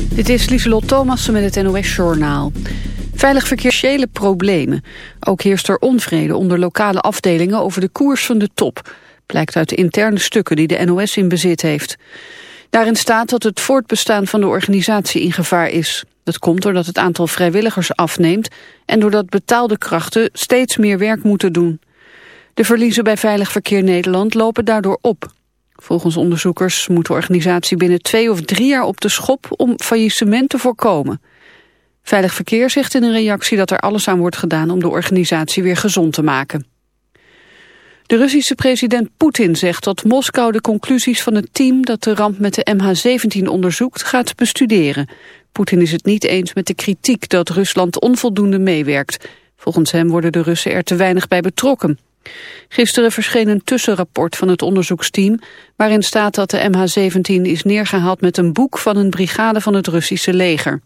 Dit is Lieselot Thomassen met het NOS-journaal. Veilig verkeersele problemen. Ook heerst er onvrede onder lokale afdelingen over de koers van de top. Blijkt uit de interne stukken die de NOS in bezit heeft. Daarin staat dat het voortbestaan van de organisatie in gevaar is. Dat komt doordat het aantal vrijwilligers afneemt... en doordat betaalde krachten steeds meer werk moeten doen. De verliezen bij Veilig Verkeer Nederland lopen daardoor op. Volgens onderzoekers moet de organisatie binnen twee of drie jaar op de schop om faillissement te voorkomen. Veilig Verkeer zegt in een reactie dat er alles aan wordt gedaan om de organisatie weer gezond te maken. De Russische president Poetin zegt dat Moskou de conclusies van het team dat de ramp met de MH17 onderzoekt gaat bestuderen. Poetin is het niet eens met de kritiek dat Rusland onvoldoende meewerkt. Volgens hem worden de Russen er te weinig bij betrokken. Gisteren verscheen een tussenrapport van het onderzoeksteam... waarin staat dat de MH17 is neergehaald met een boek van een brigade van het Russische leger.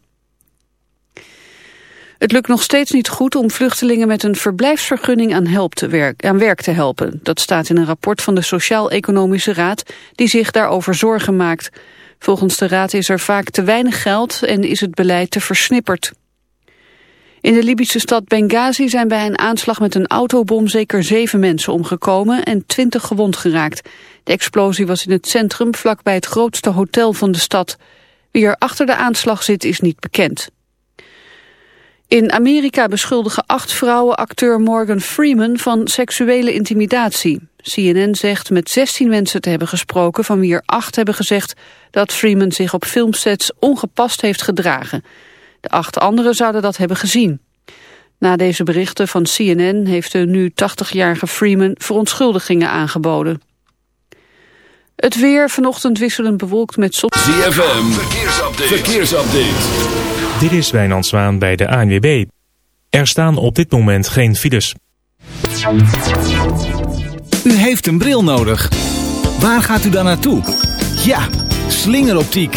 Het lukt nog steeds niet goed om vluchtelingen met een verblijfsvergunning aan, te werk, aan werk te helpen. Dat staat in een rapport van de Sociaal-Economische Raad die zich daarover zorgen maakt. Volgens de Raad is er vaak te weinig geld en is het beleid te versnipperd. In de Libische stad Benghazi zijn bij een aanslag met een autobom zeker zeven mensen omgekomen en twintig gewond geraakt. De explosie was in het centrum vlakbij het grootste hotel van de stad. Wie er achter de aanslag zit is niet bekend. In Amerika beschuldigen acht vrouwen acteur Morgan Freeman van seksuele intimidatie. CNN zegt met 16 mensen te hebben gesproken van wie er acht hebben gezegd dat Freeman zich op filmsets ongepast heeft gedragen. De acht anderen zouden dat hebben gezien. Na deze berichten van CNN heeft de nu 80-jarige Freeman verontschuldigingen aangeboden. Het weer vanochtend wisselend bewolkt met zon. ZFM, verkeersupdate. verkeersupdate. Dit is Wijnand Zwaan bij de ANWB. Er staan op dit moment geen files. U heeft een bril nodig. Waar gaat u dan naartoe? Ja, slingeroptiek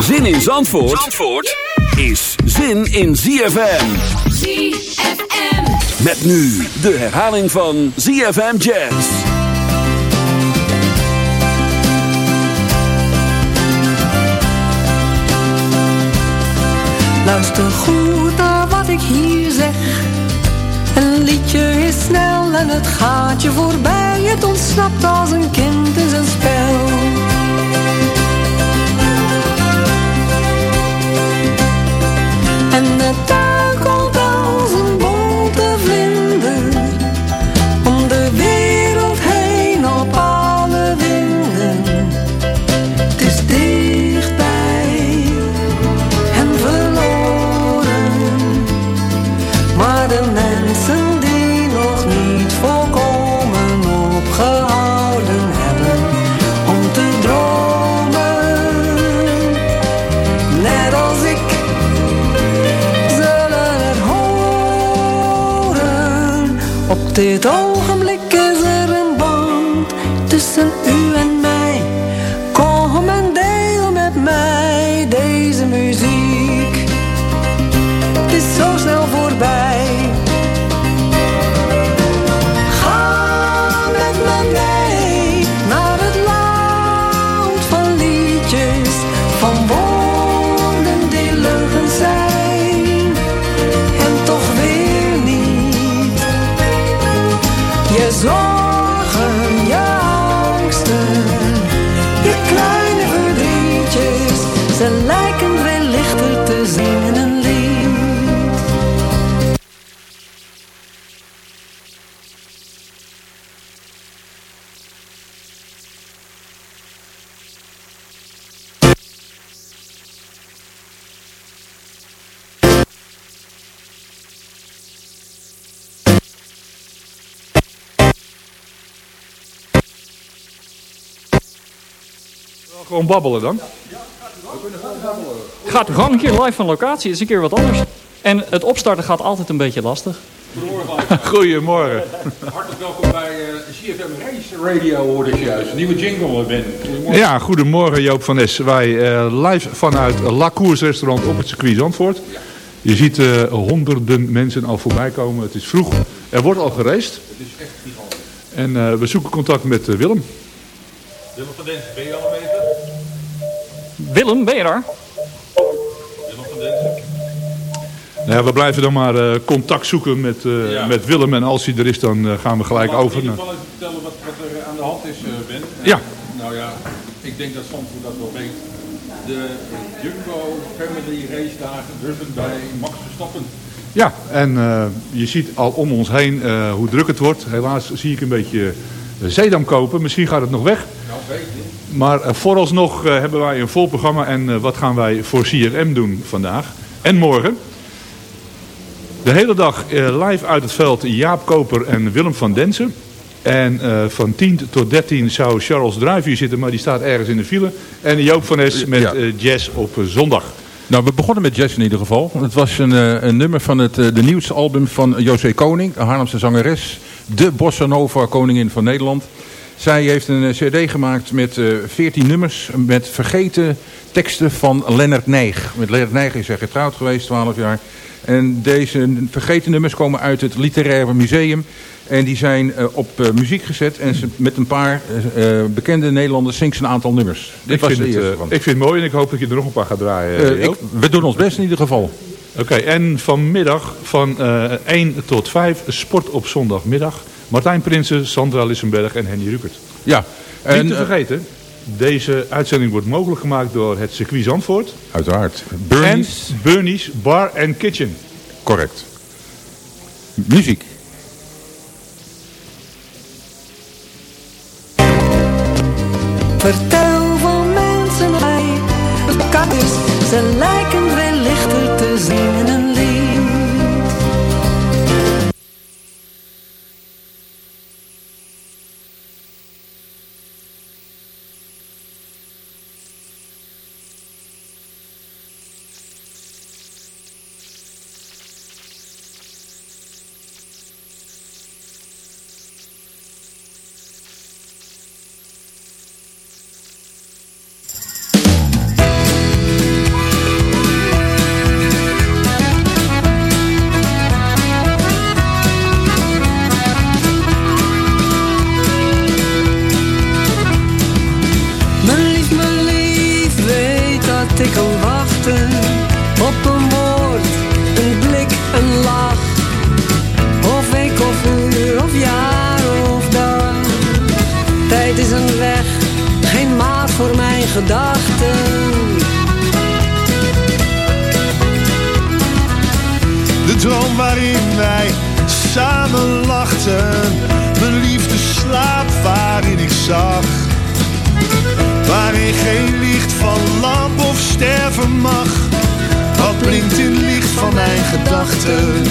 Zin in Zandvoort, Zandvoort is zin in ZFM. ZFM. Met nu de herhaling van ZFM Jazz. Luister goed naar wat ik hier zeg. Een liedje is snel en het gaat je voorbij. Het ontsnapt als een kind in zijn spel. Op dit Gewoon babbelen dan. Gaat u gewoon een keer live van locatie, het is een keer wat anders. En het opstarten gaat altijd een beetje lastig. Goedemorgen. Hartelijk welkom bij eh, CFM Race Radio hoorde ik juist. Een nieuwe jingle, Ben. Goedemorgen. Ja, goedemorgen Joop van Es. Wij eh, live vanuit La Cours restaurant op het circuit Zandvoort. Je ziet eh, honderden mensen al voorbij komen. Het is vroeg. Er wordt al gereisd. Het is echt gigantisch. En eh, we zoeken contact met eh, Willem. Willem van Densen, ben je al aanwezig? Willem, ben je daar? Nou ja, we blijven dan maar eh, contact zoeken met, eh, Ja. met Willem. En als hij er is, dan eh, gaan we gelijk over. naar- geval even vertellen wat, wat er aan de hand is, eh, Ben. Ja. Nou ja, ik denk dat Zandvoort dat wel weet. De Jumbo Family Race dagen bij Max Verstappen. Ja, en eh, je ziet al om ons heen eh, hoe druk het wordt. Helaas zie ik een beetje zeedam kopen. Misschien gaat het nog weg. Nou, weet je. Maar eh, vooralsnog eh, hebben wij een vol programma. En eh, wat gaan wij voor CRM doen vandaag en morgen? De hele dag live uit het veld Jaap Koper en Willem van Densen. En van 10 tot 13 zou Charles Druijf hier zitten, maar die staat ergens in de file. En Joop van Es met Ja. jazz op zondag. Nou, we begonnen met jazz in ieder geval. Het was een, een nummer van het de nieuwste album van José Koning, een Haarlemse zangeres. De bossa nova koningin van Nederland. Zij heeft een eh, cd gemaakt met eh 14 nummers met vergeten teksten van Lennart Nijg. Met Lennart Nijg is zij getrouwd geweest, 12 jaar. En deze vergeten nummers komen uit het Literaire Museum. En die zijn eh, op eh, muziek gezet. En ze, met een paar eh, eh, bekende Nederlanders zingt ze een aantal nummers. Dit Ik was vind, het, eh, ik vind het mooi en ik hoop dat je er nog een paar gaat draaien. Eh, eh, ik, we doen ons best in ieder geval. Oké, en vanmiddag van eh 1 tot 5 sport op zondagmiddag. Martijn Prinsen, Sandra Lissenberg en Henny Rukert. Ja. Niet En, te eh, vergeten, deze uitzending wordt mogelijk gemaakt door het circuit Zandvoort. Uiteraard. Bernie's. En Bernie's Bar and Kitchen. Correct. Muziek. Vertel licht van lamp of sterven mag. Wat blinkt in licht van mijn gedachten.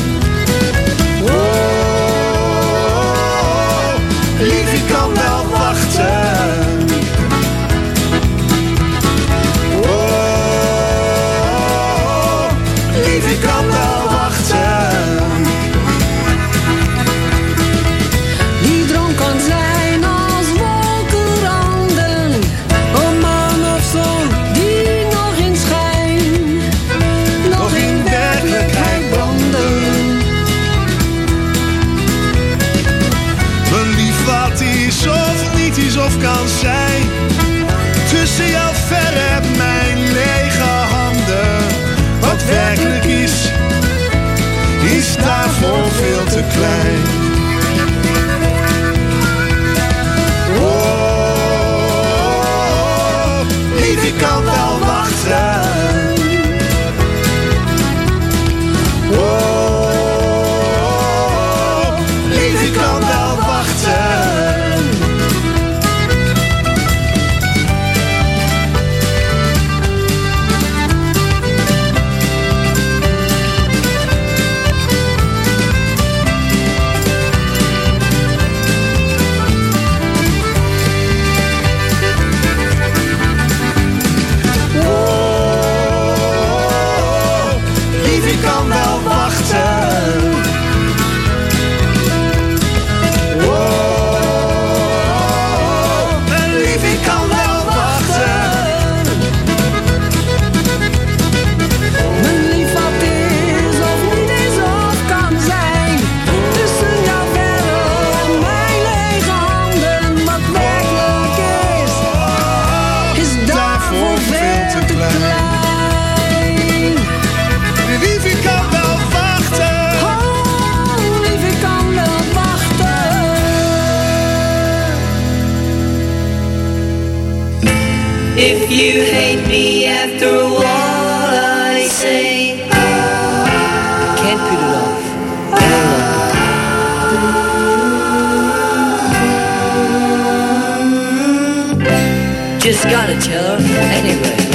Veel te klein. You hate me after what I say, can't put it off any longer. Just gotta tell her anyway.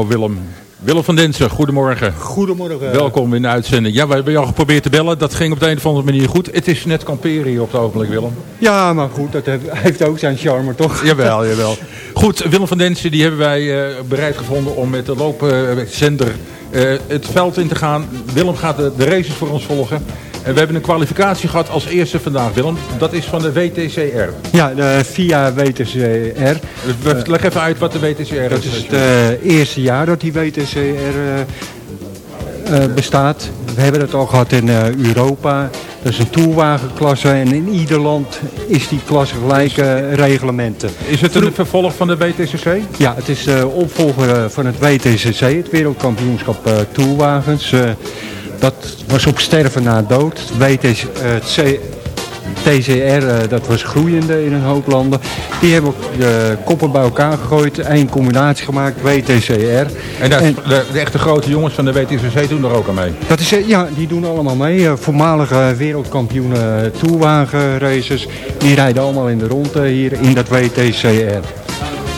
Nou, Willem. Willem van Densen, goedemorgen. Goedemorgen. Welkom in de uitzending. Ja, we hebben jou geprobeerd te bellen. Dat ging op de een of andere manier goed. Het is net kamperen hier op het ogenblik, Willem. Ja, maar goed, dat heeft, ook zijn charme, toch? Jawel, jawel. Goed, Willem van Densen, die hebben wij eh, bereid gevonden om met de loopzender eh, het veld in te gaan. Willem gaat de, de races voor ons volgen. En we hebben een kwalificatie gehad als eerste vandaag, Willem. Dat is van de WTCR. Ja, de, via WTCR. Dus leg even uit wat de WTCR is. Dat is het eh, eerste jaar dat die WTCR eh, eh, bestaat. We hebben het al gehad in eh, Europa. Dat is een toerwagenklasse en in ieder land is die klasse gelijke reglementen. Is het een vervolg van de WTCC? Ja, het is de opvolger eh, van het WTCC, het wereldkampioenschap eh, toerwagens. Dat was op sterven na dood. Het WTC, eh, TCR, eh, dat was groeiende in een hoop landen. Die hebben de koppen bij elkaar gegooid, één combinatie gemaakt, WTCR. En, de, de echte grote jongens van de WTCC doen er ook aan mee. Dat is, eh, ja, die doen allemaal mee. Voormalige wereldkampioenen toerwagenraces. Die rijden allemaal in de ronde hier in dat WTCR.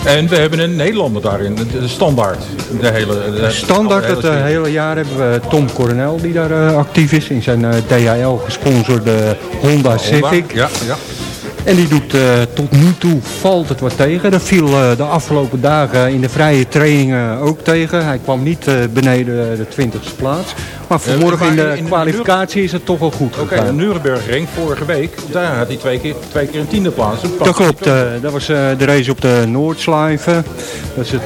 En we hebben een Nederlander daarin, de, standaard. De hele, de, Standaard het eh, hele jaar hebben we Tom Coronel die daar eh, actief is. In zijn eh, DHL gesponsorde Honda Civic. Ja, ja. En die doet eh, tot nu toe valt het wat tegen. Dat viel eh, de afgelopen dagen in de vrije trainingen ook tegen. Hij kwam niet eh, beneden de 20ste plaats. Maar vanmorgen in de kwalificatie is het toch wel goed Oké, gegaan. de Nurembergring vorige week, daar had hij twee keer, twee keer een tiende plaats. Dat klopt, dat was de race op de Noordslijven. Dat is het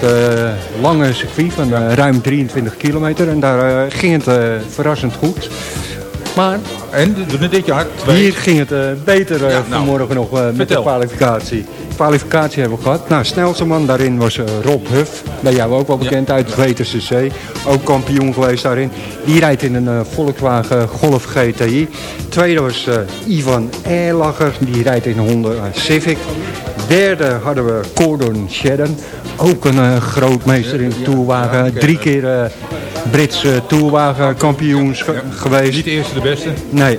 lange circuit van ruim 23 kilometer. En daar ging het verrassend goed. Maar en dit jaar twee. hier ging het eh, beter eh, Ja, nou, vanmorgen nog eh, met de kwalificatie. Kwalificatie hebben we gehad. Nou, snelste man daarin was eh, Rob Huff. Bij jou ook wel bekend uit het WTCC. Ook kampioen geweest daarin. Die rijdt in een eh, Volkswagen Golf GTI. Tweede was eh, Ivan Erlacher. Die rijdt in een Honda Civic. Derde hadden we Gordon Shedden. Ook een eh, grootmeester in de toerwagen. Drie keer eh, Brits eh, toerwagen kampioen geweest. Niet de eerste, de beste. Nee.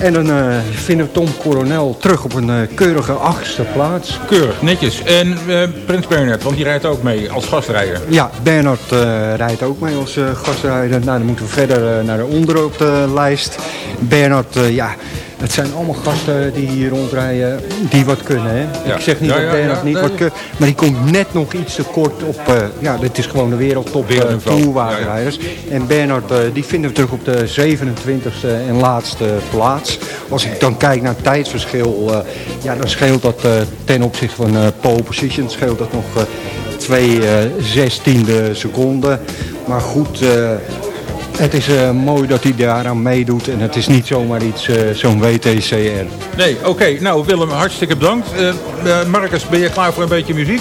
En dan eh, vinden we Tom Coronel terug op een eh, keurige achtste plaats. Keurig, netjes. En eh, Prins Bernhard, want die rijdt ook mee als gastrijder. Ja, Bernhard rijdt ook mee als gastrijder. Nou, dan moeten we verder naar de onder op de lijst. Bernhard, ja, het zijn allemaal gasten die hier rondrijden die wat kunnen. Hè? Ja. Ik zeg niet Ja, dat ja, niet nee. wat kan, maar die komt net nog iets te kort op, eh, ja, dit is gewoon de wereldtop uh, toerwagenrijders. En Bernhard, eh, die vinden we terug op de 27e en laatste plaats. Als ik dan kijk naar het tijdsverschil, ja, dan scheelt dat ten opzichte van pole position, scheelt dat nog twee zestiende seconden. Maar goed, het is eh, mooi dat hij daaraan meedoet en het is niet zomaar iets, eh, zo'n WTCR. Nee, oké. Nou, Willem, hartstikke bedankt. Eh Marcus, ben je klaar voor een beetje muziek?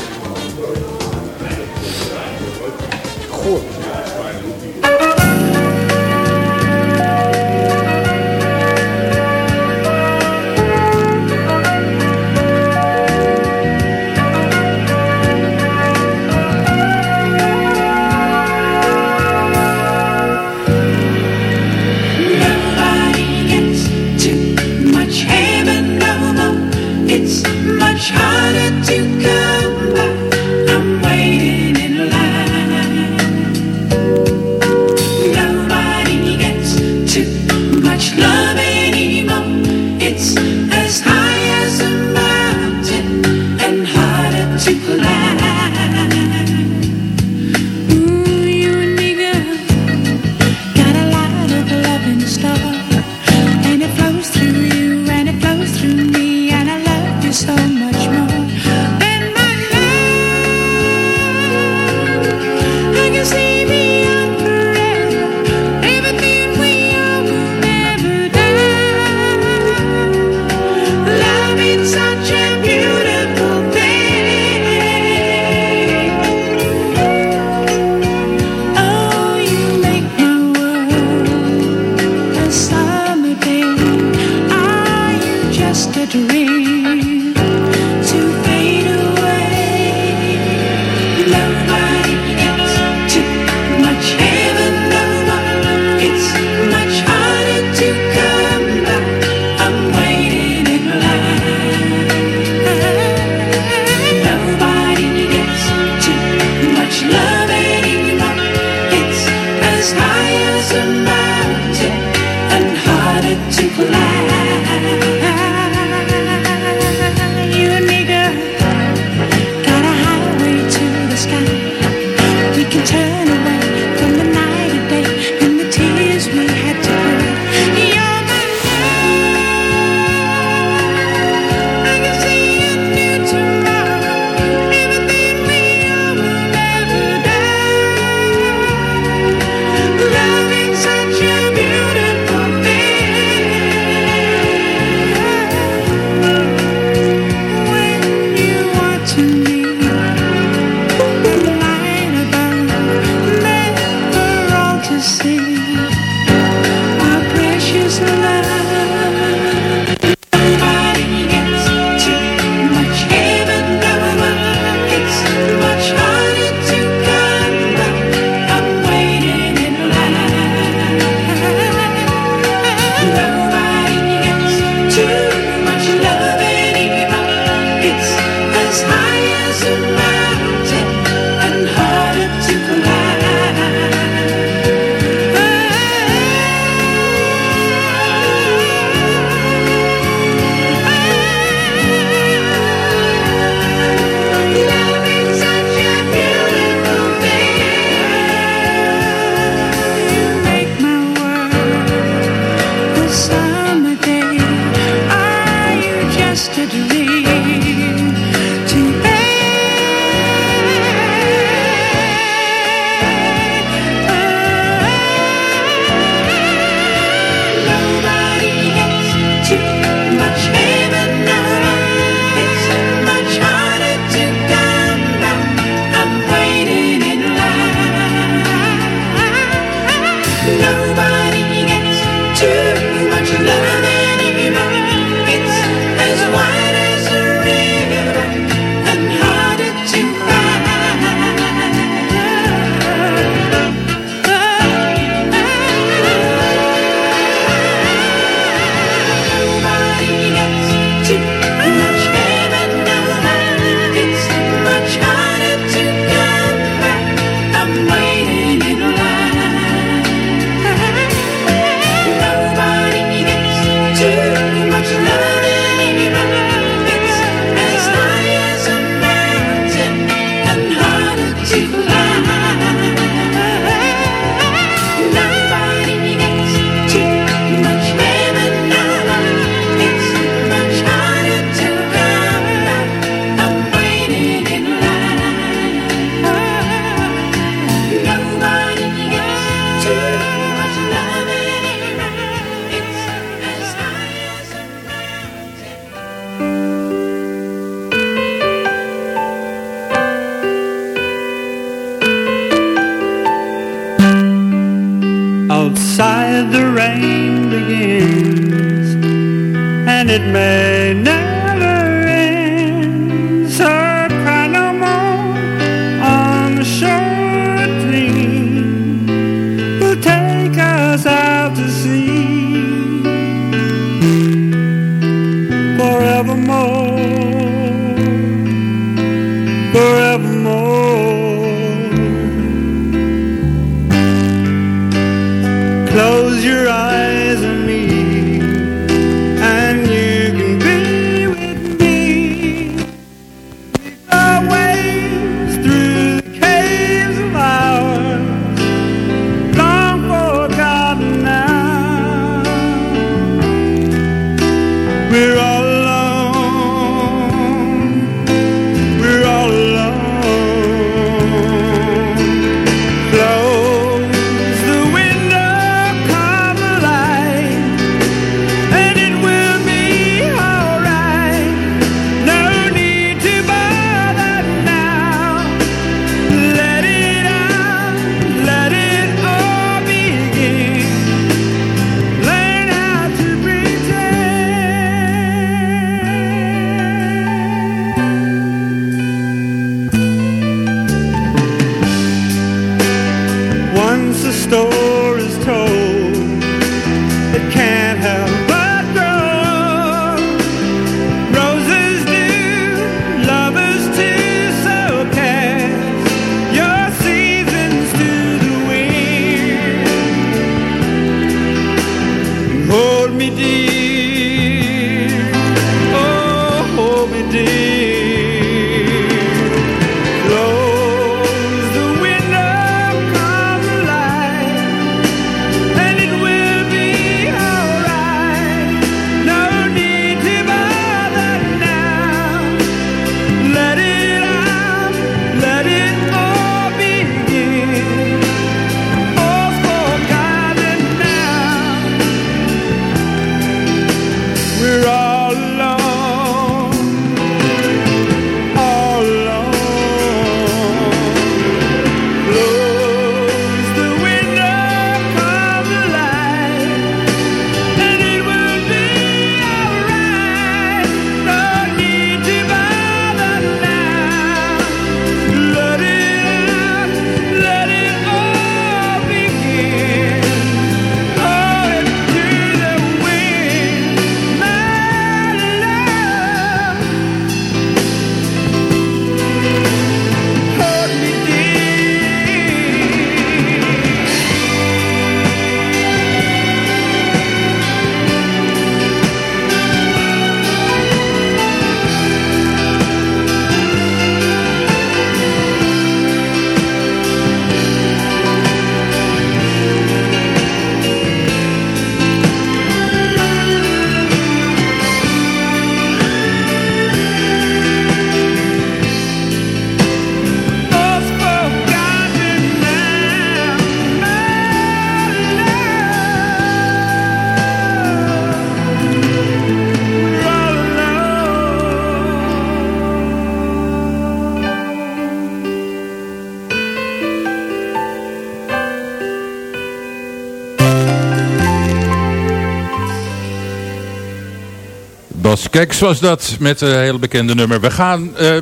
Keks was dat met een hele bekende nummer. We, gaan, eh,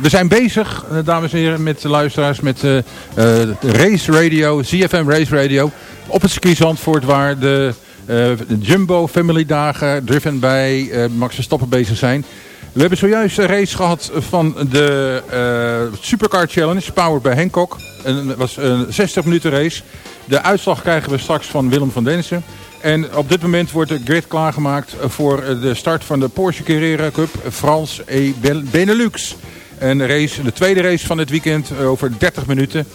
we, zijn bezig, eh, dames en heren, met de luisteraars, met eh, eh, Race Radio, CFM Race Radio. Op het circuit Zandvoort waar de, eh, Jumbo Family Dagen driven bij eh, Max Verstappen bezig zijn. We hebben zojuist een race gehad van de eh, Supercar Challenge, powered bij Hancock. Het was een 60 minuten race. De uitslag krijgen we straks van Willem van Densen. En op dit moment wordt de grid klaargemaakt voor de start van de Porsche Carrera Cup Frans E Benelux. En de, race, de tweede race van het weekend eh, over 30 minuten.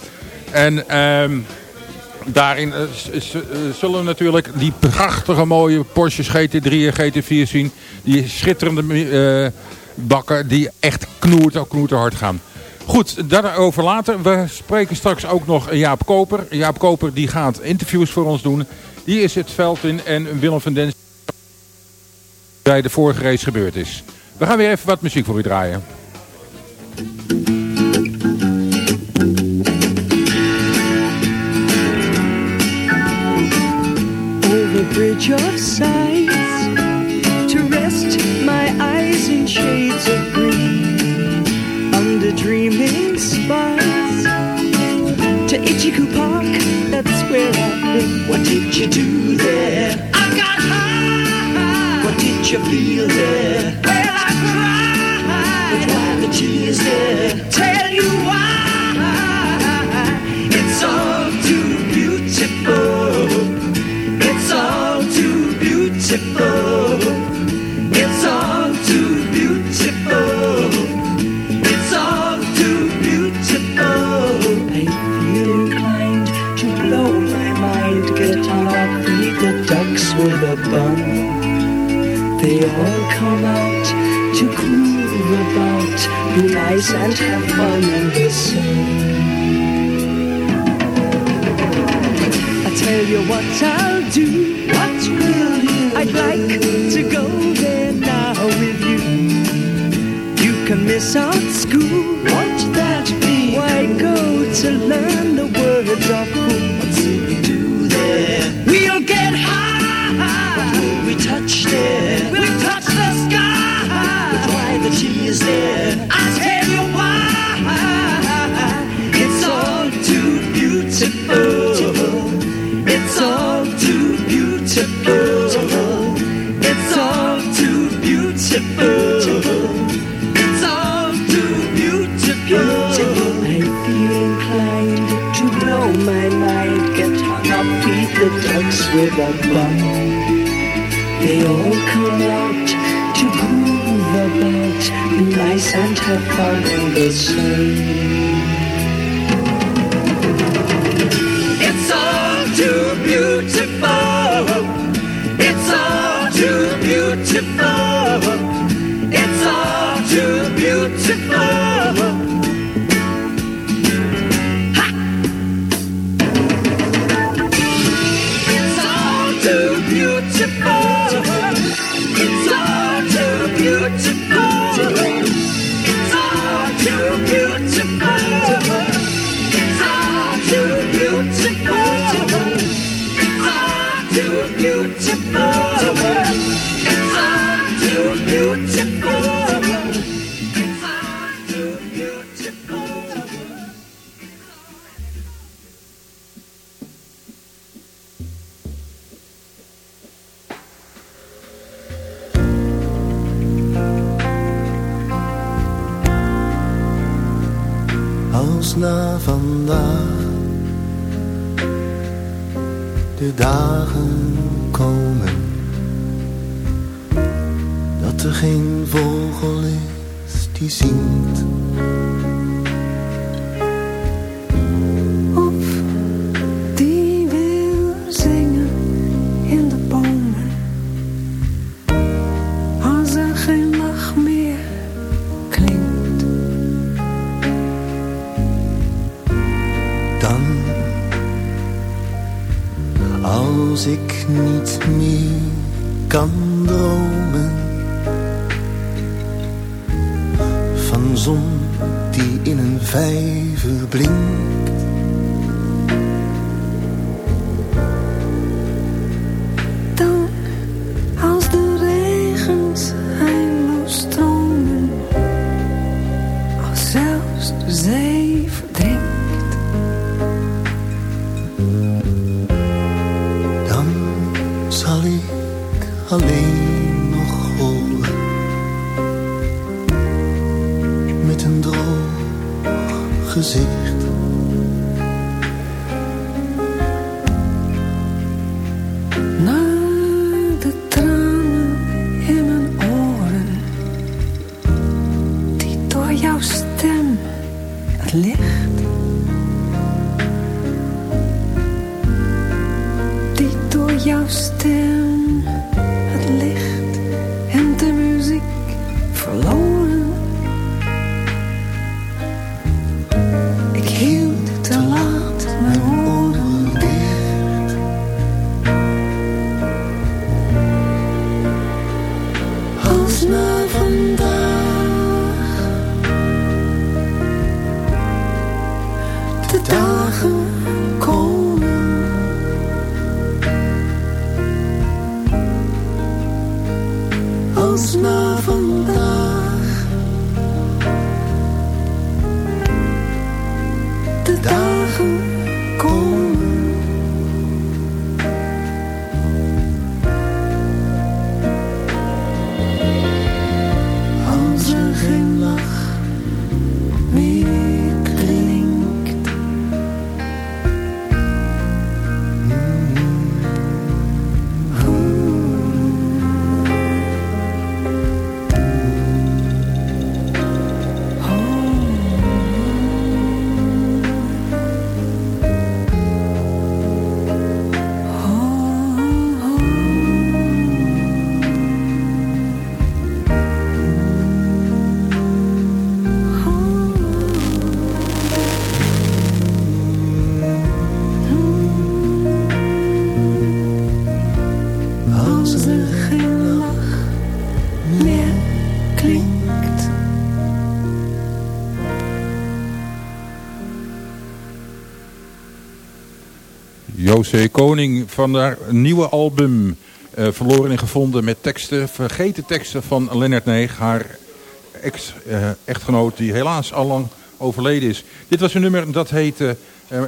En ehm, daarin eh, eh, zullen we natuurlijk die prachtige mooie Porsches GT3 en GT4 zien. Die schitterende eh, bakken die echt knoert, knoerterhard gaan. Goed, daarover later. We spreken straks ook nog Jaap Koper. Jaap Koper die gaat interviews voor ons doen. Die is het veld in en Willem van Dens bij de vorige race gebeurd is. We gaan weer even wat muziek voor u draaien. over bridge of sighs to rest my eyes in shades of green under dreaming spires to Ichiku What did you do there? I got high. What did you feel there? Well, I cried. But why the tears there? Tell and have fun ducks with. They all come out to groove about, be nice and have fun in the sun. Beautiful. Gezicht. Als klinkt. José Koning van haar nieuwe album eh, Verloren en Gevonden met teksten, vergeten teksten van Lennart Neeg, haar ex-echtgenoot die helaas al lang overleden is. Dit was een nummer dat heette, eh,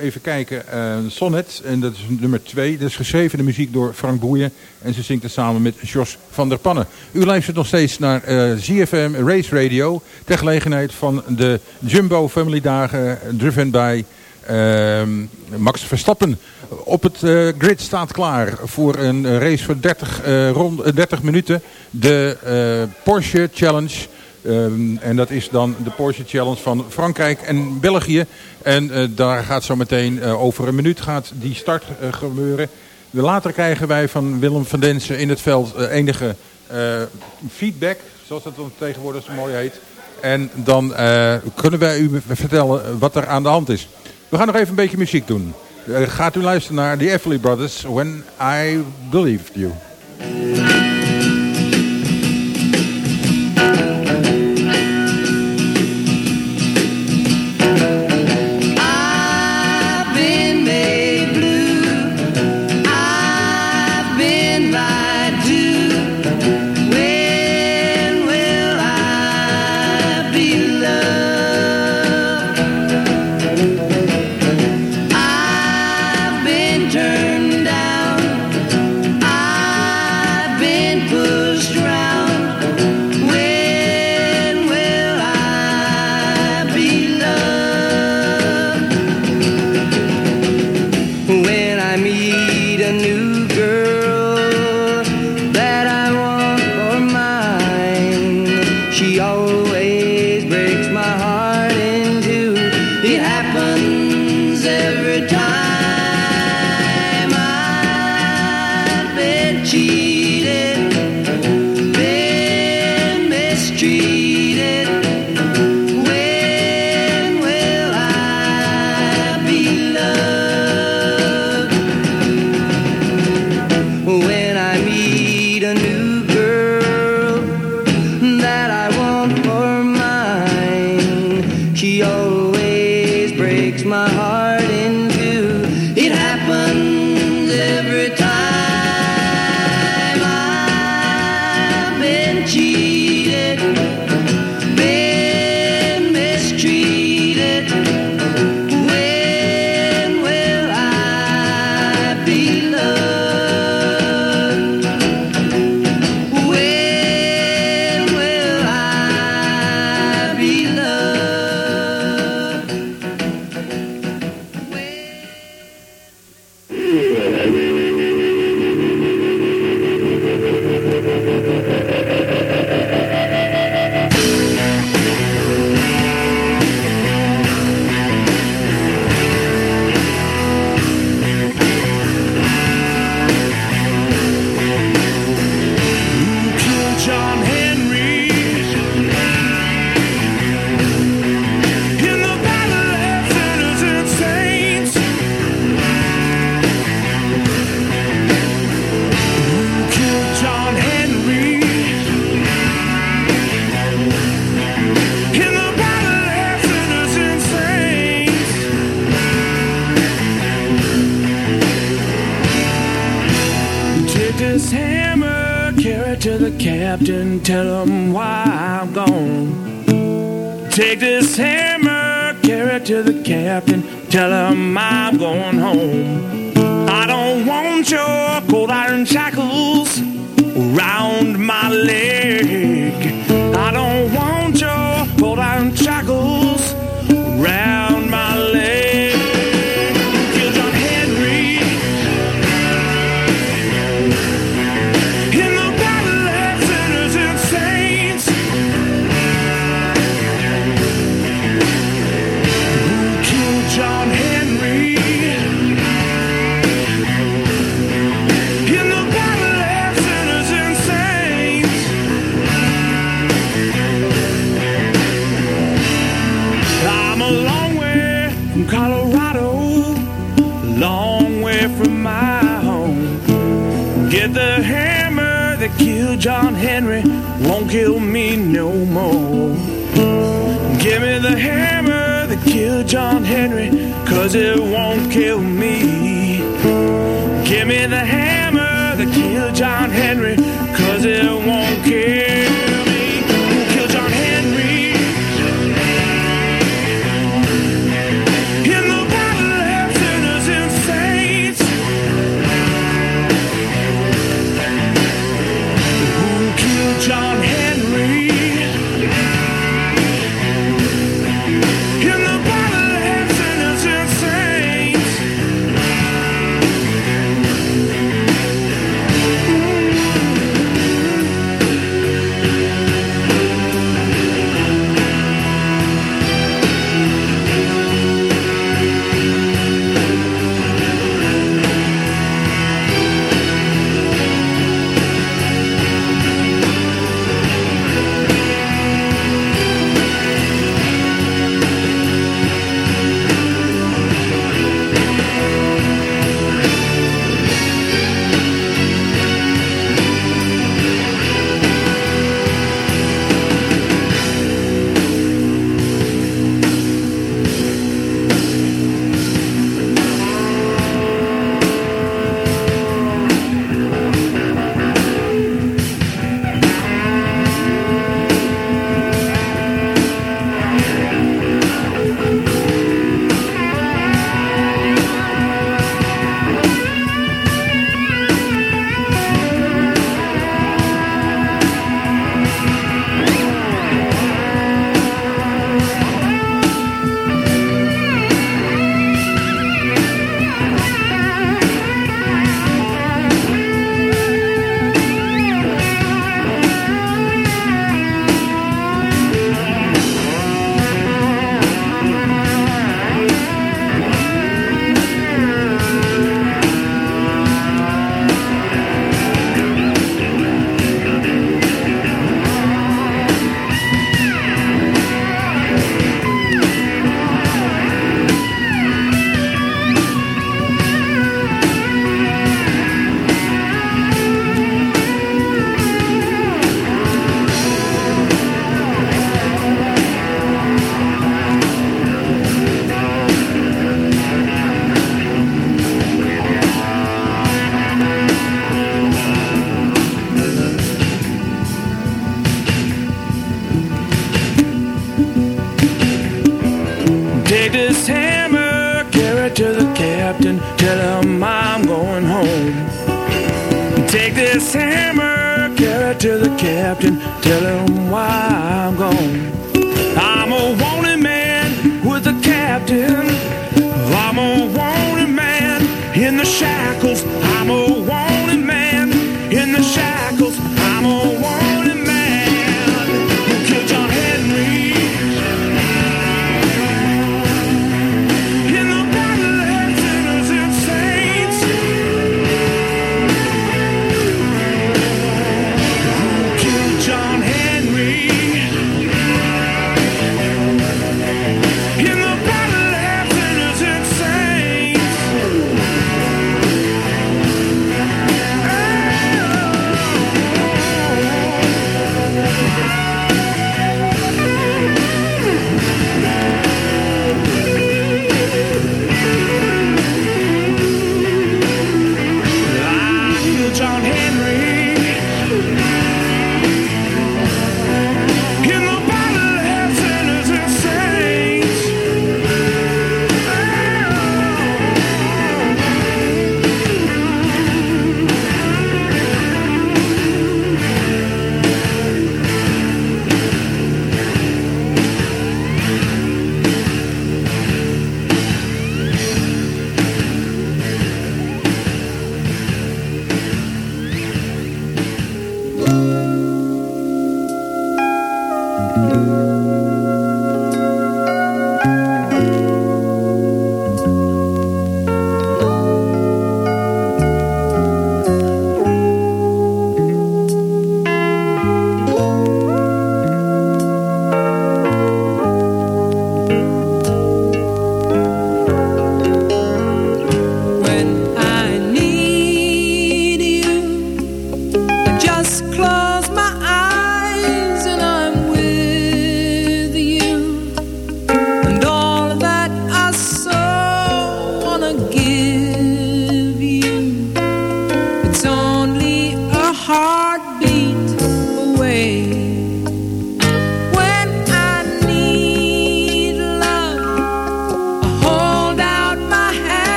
even kijken, eh, Sonnet en dat is nummer 2. Dat is geschreven de muziek door Frank Boeien en ze zingt het samen met Jos van der Pannen. U luistert nog steeds naar eh ZFM Race Radio ter gelegenheid van de Jumbo Family Dagen driven by Ehm, Max Verstappen op het eh, grid staat klaar voor een eh, race van 30, eh, rond, eh, 30 minuten. De eh, Porsche Challenge. Ehm, en dat is dan de Porsche Challenge van Frankrijk en België. En eh, daar gaat zo meteen eh, over een minuut gaat die start eh, gebeuren. Later krijgen wij van Willem van Densen in het veld enige feedback. Zoals dat dan tegenwoordig zo mooi heet. En dan kunnen wij u vertellen wat er aan de hand is. We gaan nog even een beetje muziek doen. Gaat u luisteren naar The Everly Brothers, When I Believed You. Tell 'em why I'm gone. Take this hammer, carry it to the captain. Tell 'em I'm gone. Cause it won't kill me.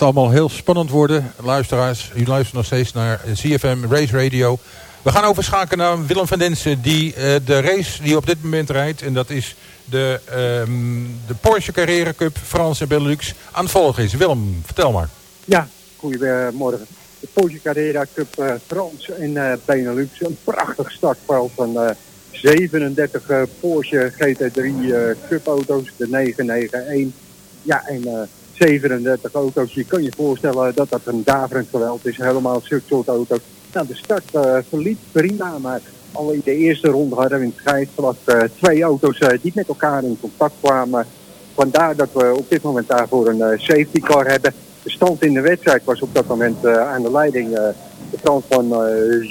Gaat allemaal heel spannend worden. Luisteraars, u luistert nog steeds naar CFM Race Radio. We gaan overschakelen naar Willem van Densen. Die eh, de race die op dit moment rijdt. En dat is de, ehm, de Porsche Carrera Cup Frans en Benelux aan het volgen is. Willem, vertel maar. Ja, goedemorgen. De Porsche Carrera Cup eh, Frans en eh, Benelux. Een prachtig startveld van eh, 37 eh, Porsche GT3 eh, Cup auto's. De 991. Ja, en 37 auto's. Je kan je voorstellen dat dat een daverend geweld is. Helemaal zulke soort auto's. Nou, de start eh, verliep prima, maar al in de eerste ronde hadden we in het scheidsvlak eh, twee auto's eh, die met elkaar in contact kwamen. Vandaar dat we op dit moment daarvoor een safety car hebben. De stand in de wedstrijd was op dat moment aan de leiding de kant van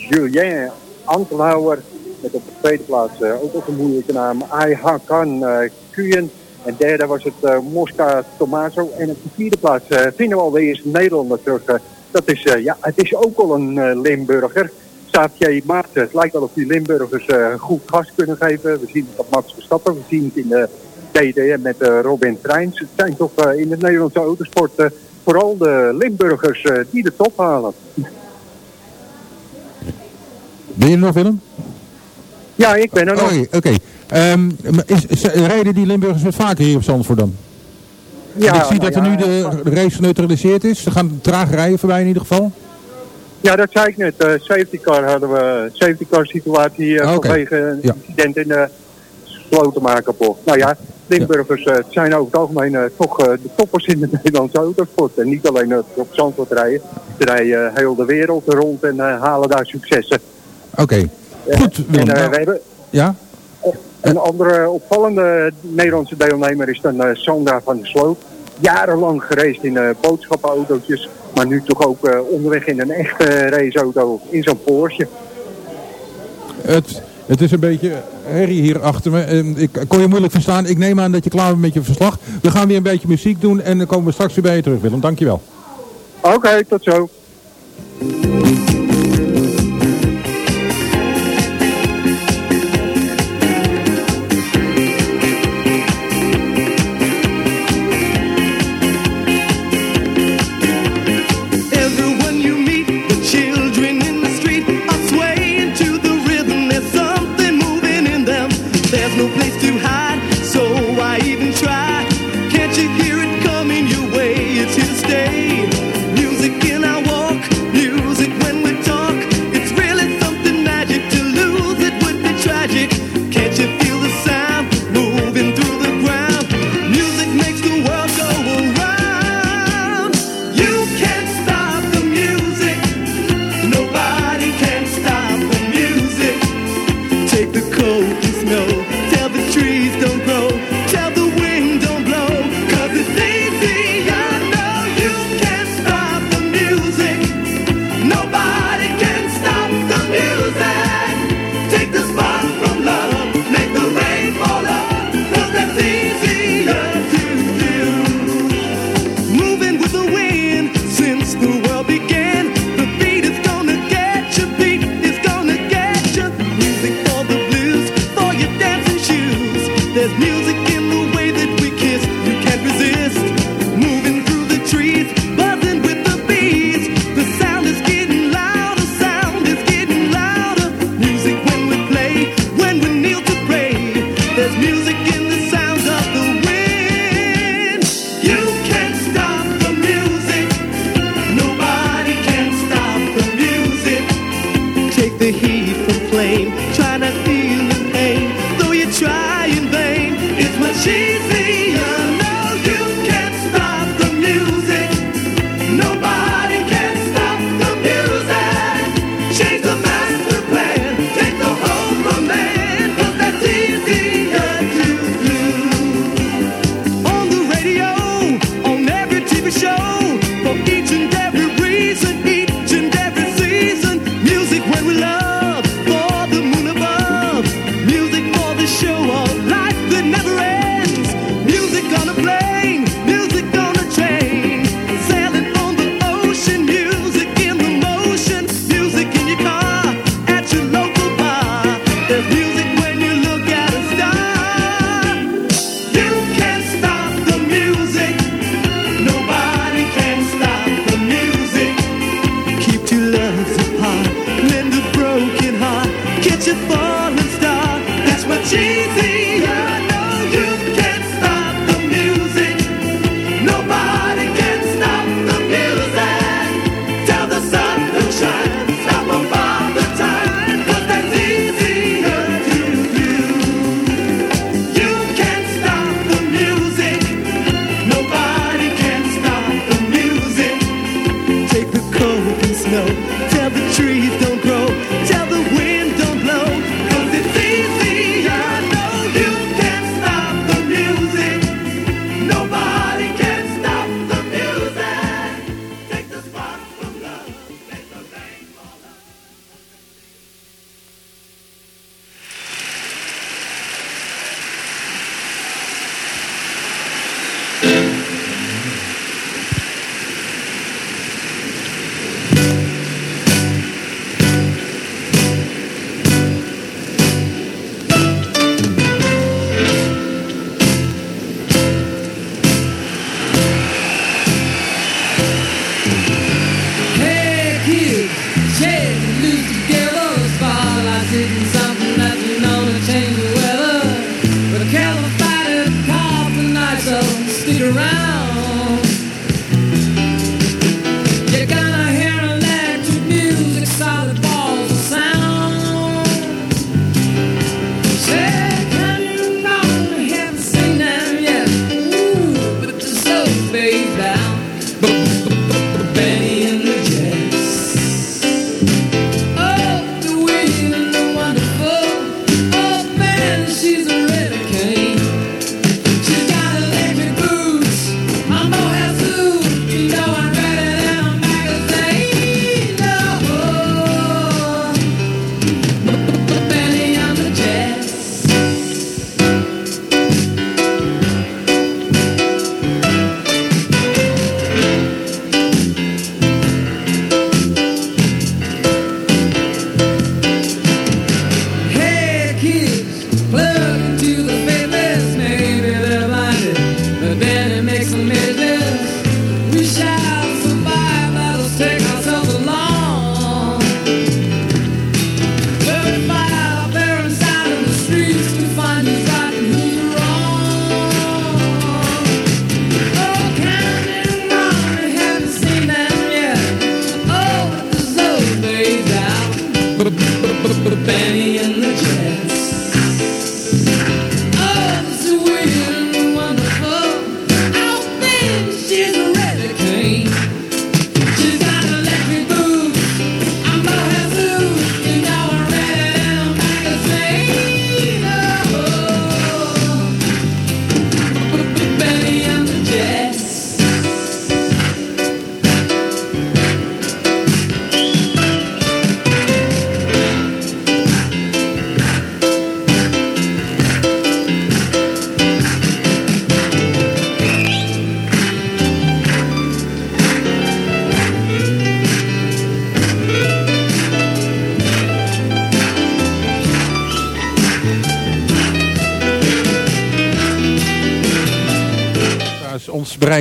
Julien Antelhouwer. Met op de tweede plaats ook nog een moeilijke naam Hakan eh Kuyen. En derde was het eh, Mosca Tomaso. En op de vierde plaats eh, vinden we alweer een Nederlander terug. eh. dat is, ja, het is ook al een Limburger. Xavier Maarten. Het lijkt wel of die Limburgers eh, goed gas kunnen geven. We zien het op Max Verstappen. We zien het in de DDM met Robin Treins. Het zijn toch in het Nederlandse autosport vooral de Limburgers die de top halen. Ben je er nog, Willem? Ja, ik ben er nog. Oké, oké. Maar is, is- rijden die Limburgers wat vaker hier op Zandvoort dan? Ja, ik zie nou dat er ja, nu de, de race geneutraliseerd is. Ze gaan traag rijden voorbij in ieder geval. Ja, dat zei ik net. eh, safety car hadden we. Safety car situatie eh, Oké. vanwege een Ja. incident in de slotenmakerpoort. Nou ja, Limburgers eh, zijn over het algemeen eh, toch eh, de toppers in de Nederlandse autosport. En niet alleen eh, op Zandvoort rijden. Ze rijden eh, heel de wereld rond en eh, halen daar successen. Oké. Goed, En eh, Nou, we hebben ja? Een andere opvallende Nederlandse deelnemer is dan eh, Sandra van der Sloot. Jarenlang gereisd in eh, boodschappenautootjes. Maar nu toch ook eh, onderweg in een echte raceauto. In zo'n Porsche. Het, het is een beetje herrie hier achter me. Ehm, Ik kon je moeilijk verstaan. Ik neem aan dat je klaar bent met je verslag. We gaan weer een beetje muziek doen en dan komen we straks weer bij je terug, Willem. Dankjewel. Oké, tot zo.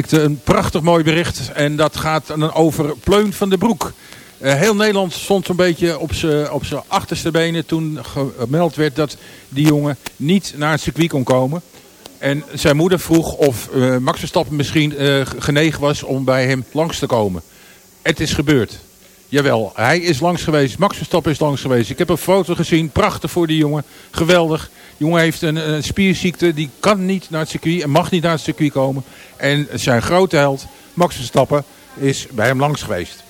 een prachtig mooi bericht. En dat gaat over Pleun van de Broek. Eh, heel Nederland stond zo'n beetje op zijn achterste benen toen gemeld werd dat die jongen niet naar het circuit kon komen. En zijn moeder vroeg of uh, Max Verstappen misschien uh, genegen was om bij hem langs te komen. Het is gebeurd. Jawel, hij is langs geweest. Max Verstappen is langs geweest. Ik heb een foto gezien. Prachtig voor die jongen. Geweldig. Jongen heeft een, een spierziekte. Die kan niet naar het circuit en mag niet naar het circuit komen. En zijn grote held, Max Verstappen, is bij hem langs geweest.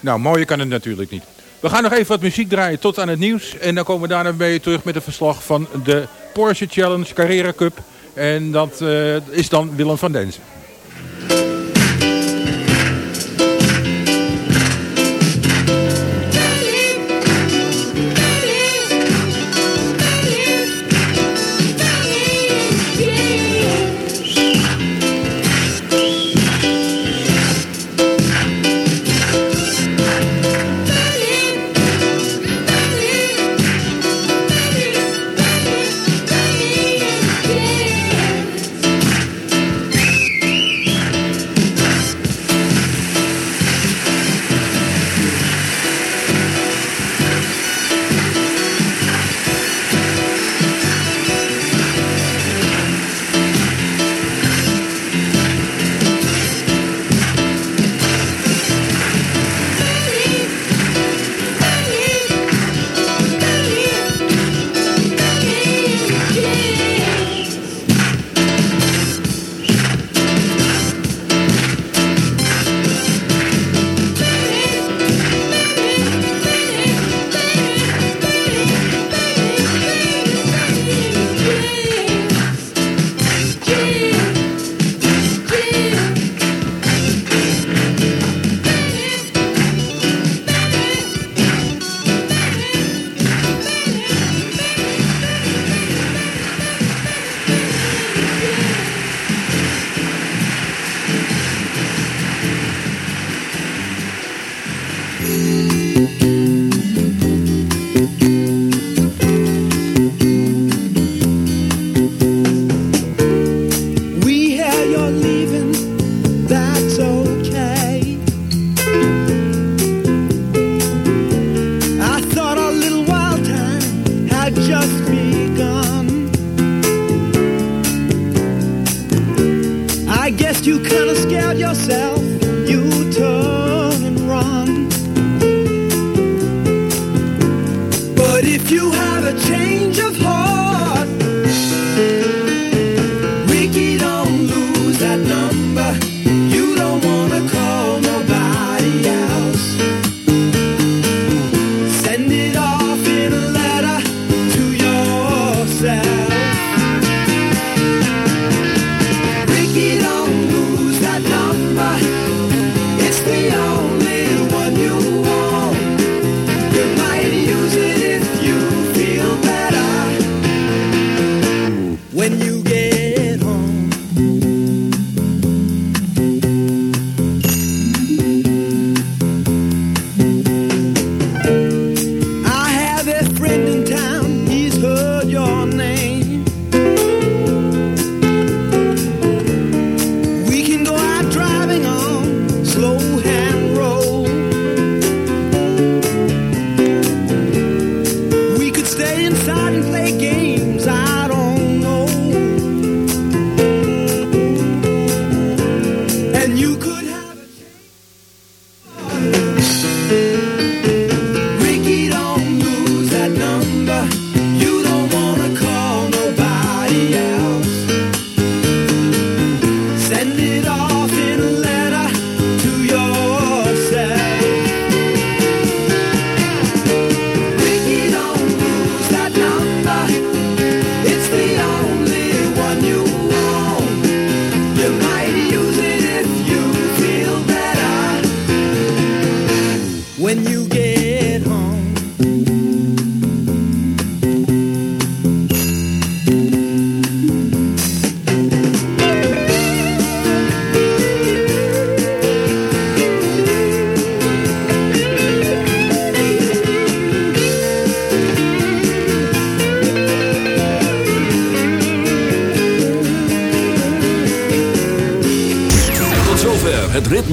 Nou, mooier kan het natuurlijk niet. We gaan nog even wat muziek draaien tot aan het nieuws. En dan komen we daarna weer terug met een verslag van de Porsche Challenge Carrera Cup. En dat eh, is dan Willem van Denzen.